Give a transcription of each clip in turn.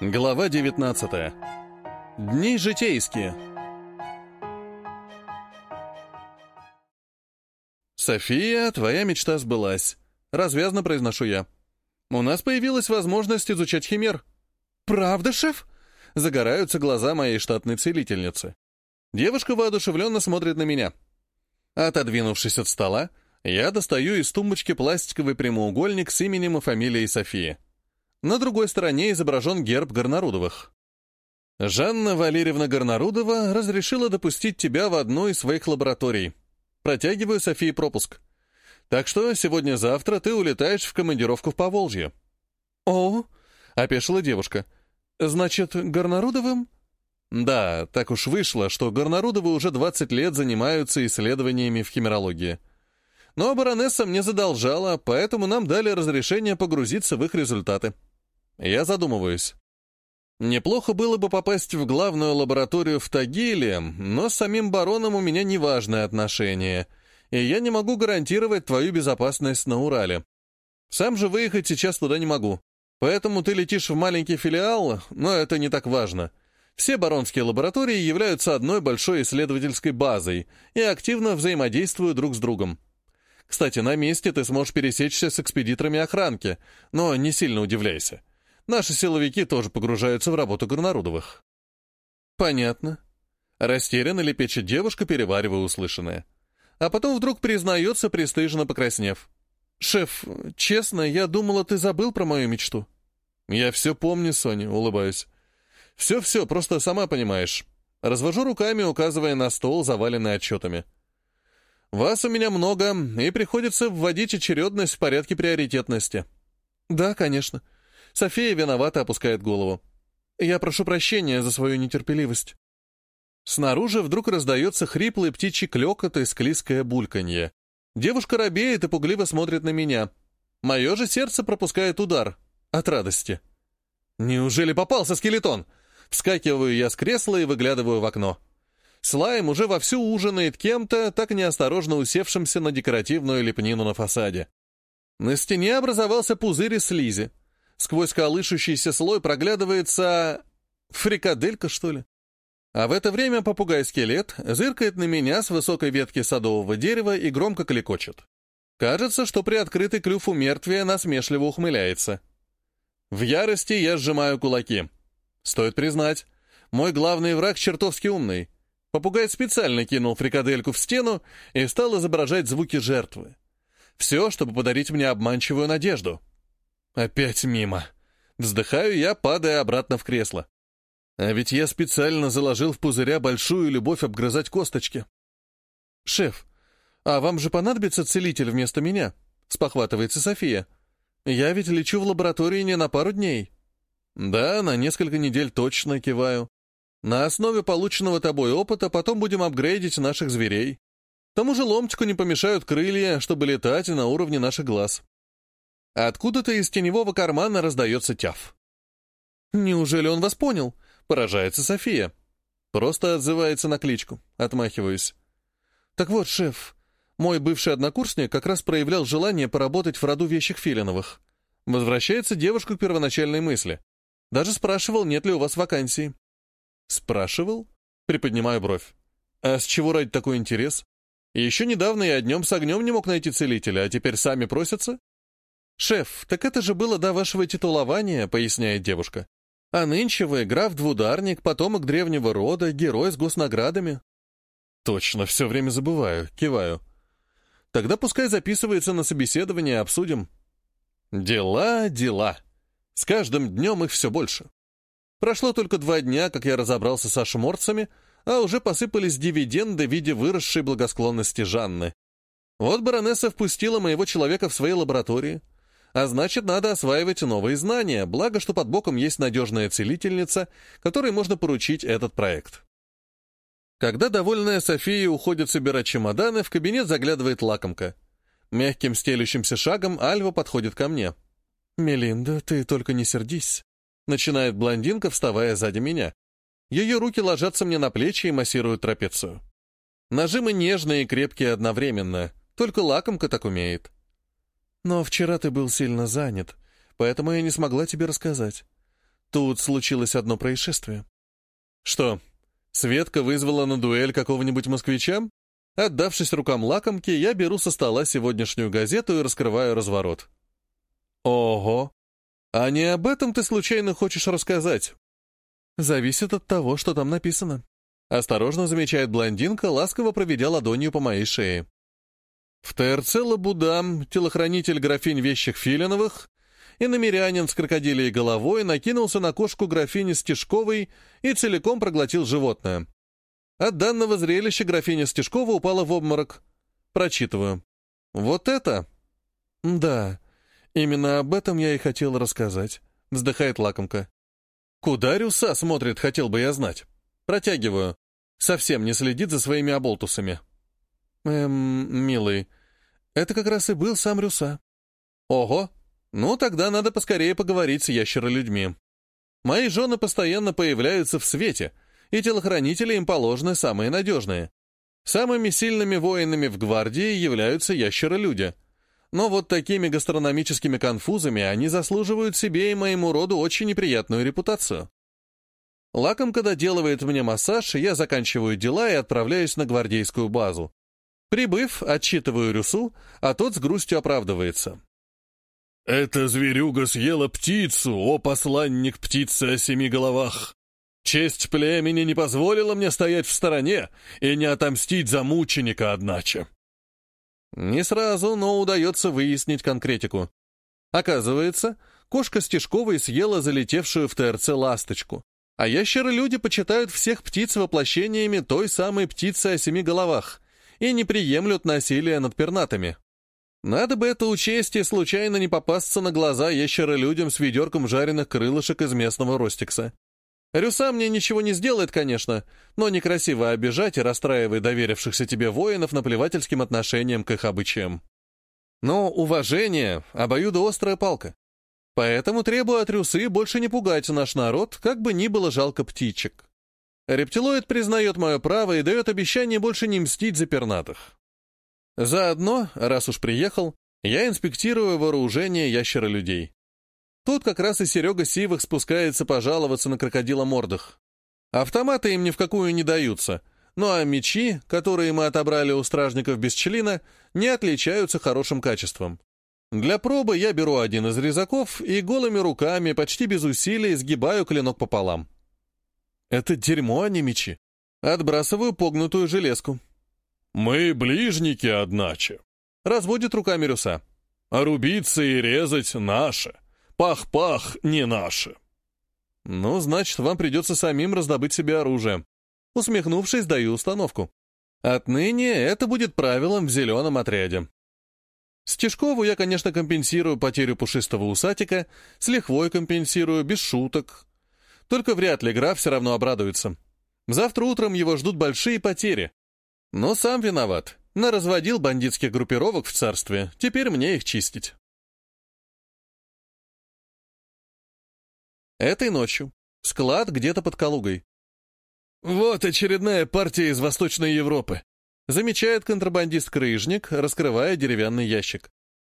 Глава 19. Дни житейские. «София, твоя мечта сбылась», — развязно произношу я. «У нас появилась возможность изучать химер». «Правда, шеф?» — загораются глаза моей штатной целительницы. Девушка воодушевленно смотрит на меня. Отодвинувшись от стола, я достаю из тумбочки пластиковый прямоугольник с именем и фамилией Софии. На другой стороне изображен герб Горнарудовых. «Жанна Валерьевна Горнарудова разрешила допустить тебя в одну из своих лабораторий. Протягиваю Софии пропуск. Так что сегодня-завтра ты улетаешь в командировку в Поволжье». «О!» — опешила девушка. «Значит, Горнарудовым?» «Да, так уж вышло, что Горнарудовы уже 20 лет занимаются исследованиями в химерологии». Но баронесса мне задолжала, поэтому нам дали разрешение погрузиться в их результаты. Я задумываюсь. Неплохо было бы попасть в главную лабораторию в Тагиле, но с самим бароном у меня неважное отношение, и я не могу гарантировать твою безопасность на Урале. Сам же выехать сейчас туда не могу. Поэтому ты летишь в маленький филиал, но это не так важно. Все баронские лаборатории являются одной большой исследовательской базой и активно взаимодействуют друг с другом. Кстати, на месте ты сможешь пересечься с экспедиторами охранки, но не сильно удивляйся. Наши силовики тоже погружаются в работу Горнарудовых. Понятно. Растерянно лепечет девушка, переваривая услышанное. А потом вдруг признается, пристыженно покраснев. «Шеф, честно, я думала, ты забыл про мою мечту». «Я все помню, Соня», — улыбаюсь. «Все-все, просто сама понимаешь». Развожу руками, указывая на стол, заваленный отчетами. «Вас у меня много, и приходится вводить очередность в порядке приоритетности». «Да, конечно», София виновато опускает голову. «Я прошу прощения за свою нетерпеливость». Снаружи вдруг раздается хриплый птичий клёкот и склизкое бульканье. Девушка робеет и пугливо смотрит на меня. Мое же сердце пропускает удар. От радости. «Неужели попался скелетон?» Вскакиваю я с кресла и выглядываю в окно. Слайм уже вовсю ужинает кем-то, так неосторожно усевшимся на декоративную лепнину на фасаде. На стене образовался пузырь из слизи. Сквозь колышущийся слой проглядывается... фрикаделька, что ли? А в это время попугай-скелет зыркает на меня с высокой ветки садового дерева и громко клекочет. Кажется, что при открытый клюв у мертвия насмешливо ухмыляется. В ярости я сжимаю кулаки. Стоит признать, мой главный враг чертовски умный. Попугай специально кинул фрикадельку в стену и стал изображать звуки жертвы. Все, чтобы подарить мне обманчивую надежду. Опять мимо. Вздыхаю я, падая обратно в кресло. А ведь я специально заложил в пузыря большую любовь обгрызать косточки. «Шеф, а вам же понадобится целитель вместо меня?» — спохватывается София. «Я ведь лечу в лаборатории не на пару дней». «Да, на несколько недель точно киваю. На основе полученного тобой опыта потом будем апгрейдить наших зверей. К тому же ломтику не помешают крылья, чтобы летать на уровне наших глаз». Откуда-то из теневого кармана раздается тяв. «Неужели он вас понял?» — поражается София. Просто отзывается на кличку, отмахиваюсь. «Так вот, шеф, мой бывший однокурсник как раз проявлял желание поработать в роду вещих Филиновых. Возвращается девушка к первоначальной мысли. Даже спрашивал, нет ли у вас вакансии. «Спрашивал?» — приподнимаю бровь. «А с чего ради такой интерес? Еще недавно я днем с огнем не мог найти целителя, а теперь сами просятся?» «Шеф, так это же было до вашего титулования», — поясняет девушка. «А нынче вы граф-двударник, потомок древнего рода, герой с госнаградами». «Точно, все время забываю, киваю. Тогда пускай записывается на собеседование, обсудим». Дела, дела. С каждым днем их все больше. Прошло только два дня, как я разобрался со шморцами, а уже посыпались дивиденды в виде выросшей благосклонности Жанны. Вот баронесса впустила моего человека в свои лаборатории — а значит, надо осваивать новые знания, благо, что под боком есть надежная целительница, которой можно поручить этот проект. Когда довольная София уходит собирать чемоданы, в кабинет заглядывает лакомка. Мягким стелющимся шагом Альва подходит ко мне. «Мелинда, ты только не сердись», — начинает блондинка, вставая сзади меня. Ее руки ложатся мне на плечи и массируют трапецию. Нажимы нежные и крепкие одновременно, только лакомка так умеет. Но вчера ты был сильно занят, поэтому я не смогла тебе рассказать. Тут случилось одно происшествие. Что, Светка вызвала на дуэль какого-нибудь москвича? Отдавшись рукам лакомки, я беру со стола сегодняшнюю газету и раскрываю разворот. Ого! А не об этом ты случайно хочешь рассказать? Зависит от того, что там написано. Осторожно замечает блондинка, ласково проведя ладонью по моей шее. В ТРЦ Лабуда телохранитель графинь вещих Филиновых и намерянин с крокодилей головой накинулся на кошку графини Стешковой и целиком проглотил животное. От данного зрелища графиня Стешкова упала в обморок. Прочитываю. «Вот это?» «Да, именно об этом я и хотел рассказать», — вздыхает лакомка. «Куда Рюса смотрит, хотел бы я знать?» Протягиваю. Совсем не следит за своими оболтусами. «Эм, милый, это как раз и был сам Рюса». «Ого, ну, тогда надо поскорее поговорить с ящеролюдьми. Мои жены постоянно появляются в свете, и телохранители им положены самые надежные. Самыми сильными воинами в гвардии являются ящеролюди. Но вот такими гастрономическими конфузами они заслуживают себе и моему роду очень неприятную репутацию. Лакомка доделывает мне массаж, я заканчиваю дела и отправляюсь на гвардейскую базу. Прибыв, отчитываю Рюсу, а тот с грустью оправдывается. «Эта зверюга съела птицу, о посланник птицы о семи головах! Честь племени не позволила мне стоять в стороне и не отомстить за мученика, одначе!» Не сразу, но удается выяснить конкретику. Оказывается, кошка Стешковой съела залетевшую в ТРЦ ласточку, а ящеры-люди почитают всех птиц воплощениями той самой птицы о семи головах и не приемлют насилия над пернатыми. Надо бы это учесть и случайно не попасться на глаза ящеролюдям с ведерком жареных крылышек из местного ростикса. Рюса мне ничего не сделает, конечно, но некрасиво обижать и расстраивать доверившихся тебе воинов наплевательским отношением к их обычаям. Но уважение — обоюдоострая палка. Поэтому требую от Рюсы больше не пугать наш народ, как бы ни было жалко птичек. Рептилоид признает мое право и дает обещание больше не мстить за пернатых. Заодно, раз уж приехал, я инспектирую вооружение ящера-людей. Тут как раз и Серега Сивых спускается пожаловаться на крокодила мордах. Автоматы им ни в какую не даются, ну а мечи, которые мы отобрали у стражников без не отличаются хорошим качеством. Для пробы я беру один из резаков и голыми руками, почти без усилий, сгибаю клинок пополам. Это дерьмо, а не мечи. Отбрасываю погнутую железку. «Мы ближники, одначе», — разводит руками Рюса. «А рубиться и резать наше. Пах-пах не наше». «Ну, значит, вам придется самим раздобыть себе оружие». Усмехнувшись, даю установку. Отныне это будет правилом в зеленом отряде. Стежкову я, конечно, компенсирую потерю пушистого усатика, с лихвой компенсирую, без шуток. Только вряд ли граф все равно обрадуется. Завтра утром его ждут большие потери, но сам виноват. Наразводил бандитских группировок в царстве. Теперь мне их чистить. Этой ночью. Склад где-то под Калугой. «Вот очередная партия из Восточной Европы», замечает контрабандист-крыжник, раскрывая деревянный ящик.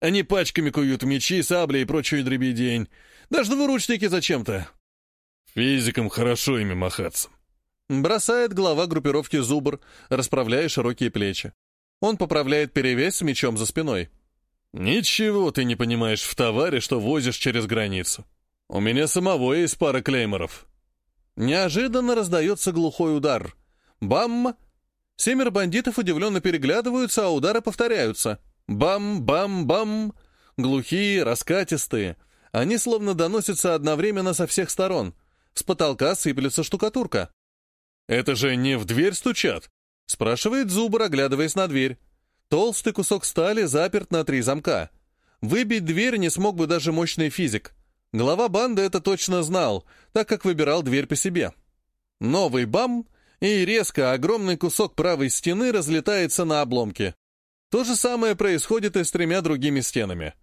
«Они пачками куют мечи, сабли и прочую дребедень. Даже двуручники зачем-то. Физикам хорошо ими махаться». Бросает глава группировки Зубр, расправляя широкие плечи. Он поправляет перевес с мечом за спиной. «Ничего ты не понимаешь в товаре, что возишь через границу. У меня самого есть пара клейморов». Неожиданно раздается глухой удар. Бам! Семеро бандитов удивленно переглядываются, а удары повторяются. Бам-бам-бам! Глухие, раскатистые. Они словно доносятся одновременно со всех сторон. С потолка сыплется штукатурка. «Это же не в дверь стучат?» — спрашивает Зубр, оглядываясь на дверь. Толстый кусок стали заперт на три замка. Выбить дверь не смог бы даже мощный физик. Глава банды это точно знал, так как выбирал дверь по себе. Новый бам, и резко огромный кусок правой стены разлетается на обломки. То же самое происходит и с тремя другими стенами.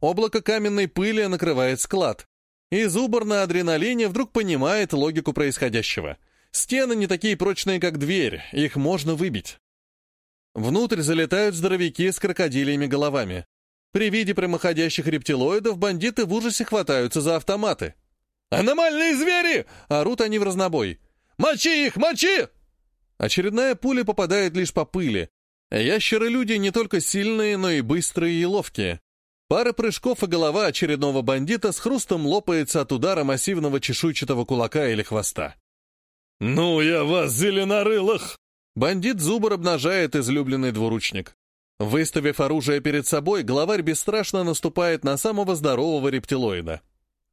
Облако каменной пыли накрывает склад. И Зубр на адреналине вдруг понимает логику происходящего — Стены не такие прочные, как дверь, их можно выбить. Внутрь залетают здоровяки с крокодилиями головами. При виде прямоходящих рептилоидов бандиты в ужасе хватаются за автоматы. «Аномальные звери!» — орут они в разнобой. «Мочи их! Мочи!» Очередная пуля попадает лишь по пыли. Ящеры-люди не только сильные, но и быстрые и ловкие. Пара прыжков, и голова очередного бандита с хрустом лопается от удара массивного чешуйчатого кулака или хвоста. «Ну я вас, зеленорылых!» Бандит Зубр обнажает излюбленный двуручник. Выставив оружие перед собой, главарь бесстрашно наступает на самого здорового рептилоида.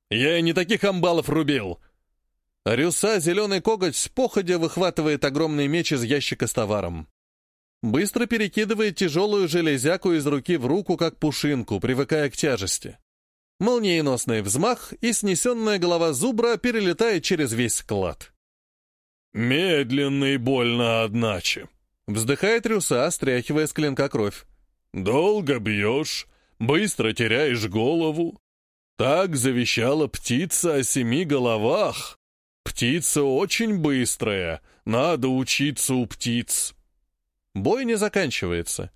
«Я и не таких амбалов рубил!» Рюса, зеленый коготь, с походя выхватывает огромный меч из ящика с товаром. Быстро перекидывает тяжелую железяку из руки в руку, как пушинку, привыкая к тяжести. Молниеносный взмах, и снесенная голова зубра перелетает через весь склад. «Медленно и больно, одначе», — вздыхает Рюса, стряхивая с клинка кровь. «Долго бьешь, быстро теряешь голову. Так завещала птица о семи головах. Птица очень быстрая, надо учиться у птиц». Бой не заканчивается.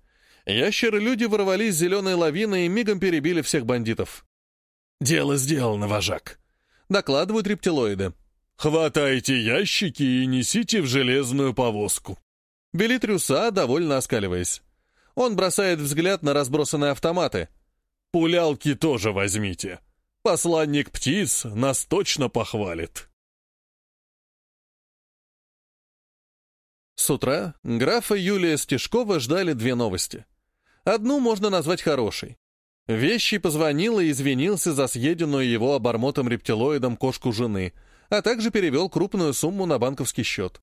Ящеры-люди ворвались зеленой лавиной и мигом перебили всех бандитов. «Дело сделано, вожак», — докладывают рептилоиды. «Хватайте ящики и несите в железную повозку». Велит Рюса, довольно оскаливаясь. Он бросает взгляд на разбросанные автоматы. «Пулялки тоже возьмите. Посланник птиц нас точно похвалит». С утра графа Юлия Стешкова ждали две новости. Одну можно назвать хорошей. Вещий позвонил и извинился за съеденную его обормотом-рептилоидом кошку жены — а также перевел крупную сумму на банковский счет.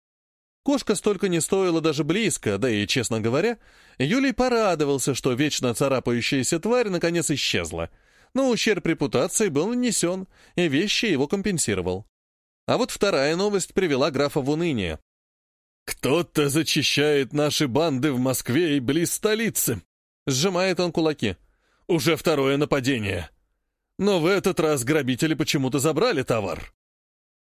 Кошка столько не стоила даже близко, да и, честно говоря, Юлий порадовался, что вечно царапающаяся тварь наконец исчезла. Но ущерб репутации был нанесен, и вещи его компенсировал. А вот вторая новость привела графа в уныние. «Кто-то зачищает наши банды в Москве и близ столицы», — сжимает он кулаки. «Уже второе нападение. Но в этот раз грабители почему-то забрали товар».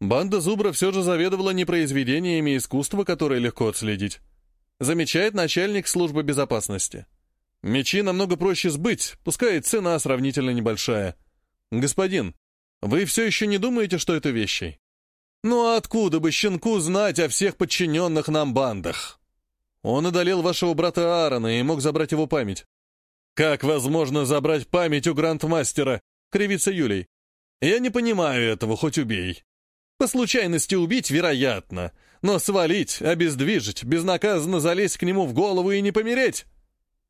Банда Зубра все же заведовала не произведениями искусства, которые легко отследить. Замечает начальник службы безопасности. Мечи намного проще сбыть, пускай цена сравнительно небольшая. Господин, вы все еще не думаете, что это вещи? Ну а откуда бы щенку знать о всех подчиненных нам бандах? Он одолел вашего брата Аарона и мог забрать его память. Как возможно забрать память у грандмастера? Кривится Юлей. Я не понимаю этого, хоть убей. По случайности убить, вероятно, но свалить, обездвижить, безнаказанно залезть к нему в голову и не помереть?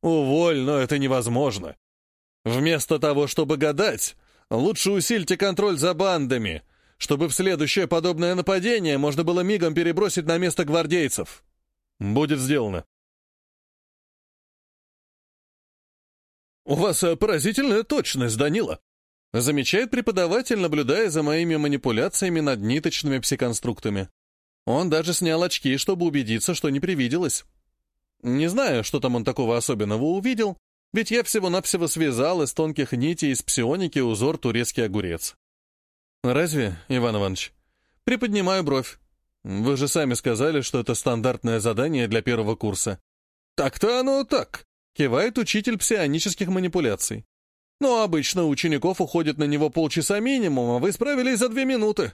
Уволь, но это невозможно. Вместо того, чтобы гадать, лучше усильте контроль за бандами, чтобы в следующее подобное нападение можно было мигом перебросить на место гвардейцев. Будет сделано. «У вас э, поразительная точность, Данила», Замечает преподаватель, наблюдая за моими манипуляциями над ниточными псиконструктами. Он даже снял очки, чтобы убедиться, что не привиделось. Не знаю, что там он такого особенного увидел, ведь я всего-навсего связал из тонких нитей из псионики узор турецкий огурец. Разве, Иван Иванович? Приподнимаю бровь. Вы же сами сказали, что это стандартное задание для первого курса. Так-то оно так, кивает учитель псионических манипуляций. Но обычно учеников уходит на него полчаса минимум, а вы справились за две минуты.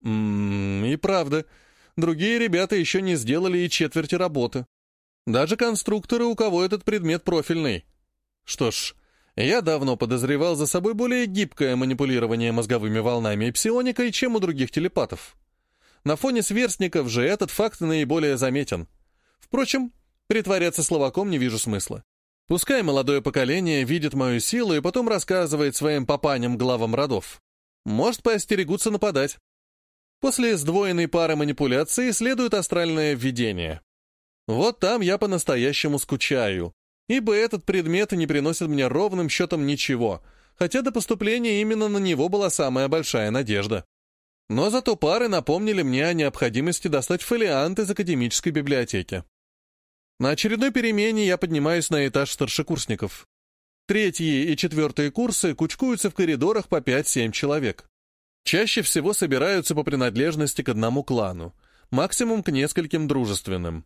Ммм, и правда. Другие ребята еще не сделали и четверти работы. Даже конструкторы, у кого этот предмет профильный. Что ж, я давно подозревал за собой более гибкое манипулирование мозговыми волнами и псионикой, чем у других телепатов. На фоне сверстников же этот факт наиболее заметен. Впрочем, притворяться словаком не вижу смысла. Пускай молодое поколение видит мою силу и потом рассказывает своим папаням главам родов. Может, поостерегутся нападать. После сдвоенной пары манипуляций следует астральное введение. Вот там я по-настоящему скучаю, ибо этот предмет не приносит мне ровным счетом ничего, хотя до поступления именно на него была самая большая надежда. Но зато пары напомнили мне о необходимости достать фолиант из академической библиотеки. На очередной перемене я поднимаюсь на этаж старшекурсников. Третьи и четвертые курсы кучкуются в коридорах по 5-7 человек. Чаще всего собираются по принадлежности к одному клану, максимум к нескольким дружественным.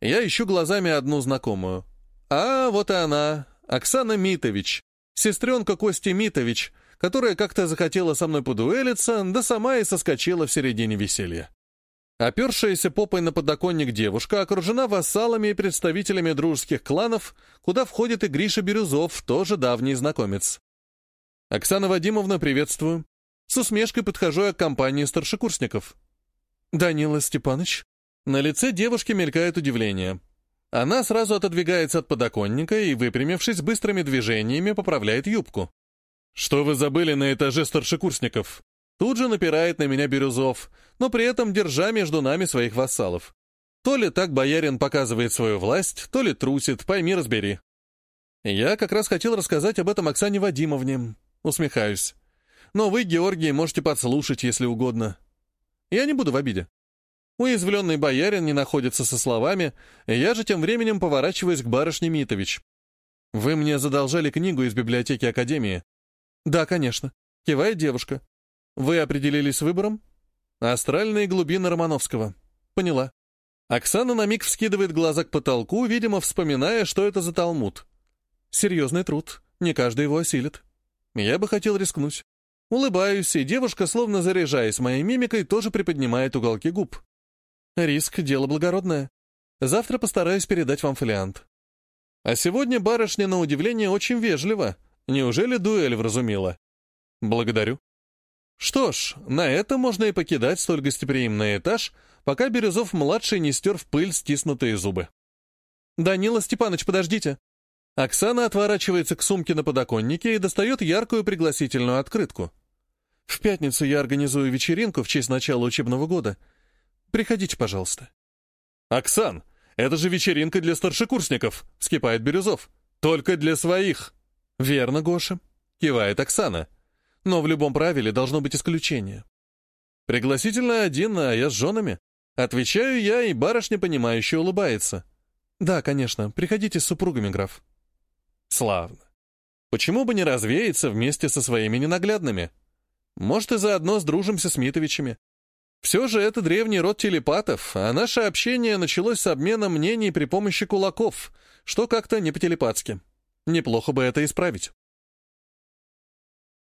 Я ищу глазами одну знакомую. А, вот и она, Оксана Митович, сестренка Кости Митович, которая как-то захотела со мной подуэлиться, да сама и соскочила в середине веселья. Опершаяся попой на подоконник девушка окружена вассалами и представителями дружеских кланов, куда входит и Гриша Бирюзов, тоже давний знакомец. «Оксана Вадимовна, приветствую. С усмешкой подхожу я к компании старшекурсников». «Данила Степанович». На лице девушки мелькает удивление. Она сразу отодвигается от подоконника и, выпрямившись быстрыми движениями, поправляет юбку. «Что вы забыли на этаже старшекурсников?» Тут же напирает на меня Бирюзов, но при этом держа между нами своих вассалов. То ли так боярин показывает свою власть, то ли трусит, пойми, разбери. Я как раз хотел рассказать об этом Оксане Вадимовне. Усмехаюсь. Но вы, Георгий, можете подслушать, если угодно. Я не буду в обиде. Уязвленный боярин не находится со словами, я же тем временем поворачиваюсь к барышне Митович. «Вы мне задолжали книгу из библиотеки Академии?» «Да, конечно», — кивает девушка. Вы определились с выбором? Астральные глубины Романовского. Поняла. Оксана на миг вскидывает глаза к потолку, видимо, вспоминая, что это за талмуд. Серьезный труд. Не каждый его осилит. Я бы хотел рискнуть. Улыбаюсь, и девушка, словно заряжаясь моей мимикой, тоже приподнимает уголки губ. Риск — дело благородное. Завтра постараюсь передать вам фолиант. А сегодня барышня, на удивление, очень вежлива. Неужели дуэль вразумила? Благодарю. Что ж, на это можно и покидать столь гостеприимный этаж, пока Бирюзов-младший не стер в пыль стиснутые зубы. «Данила Степанович, подождите!» Оксана отворачивается к сумке на подоконнике и достает яркую пригласительную открытку. «В пятницу я организую вечеринку в честь начала учебного года. Приходите, пожалуйста». «Оксан, это же вечеринка для старшекурсников!» — вскипает Бирюзов. «Только для своих!» «Верно, Гоша», — кивает Оксана. Но в любом правиле должно быть исключение. Пригласительно один, а я с женами. Отвечаю я, и барышня, понимающе улыбается. Да, конечно, приходите с супругами, граф. Славно. Почему бы не развеяться вместе со своими ненаглядными? Может, и заодно сдружимся с Митовичами. Все же это древний род телепатов, а наше общение началось с обмена мнений при помощи кулаков, что как-то не по-телепатски. Неплохо бы это исправить.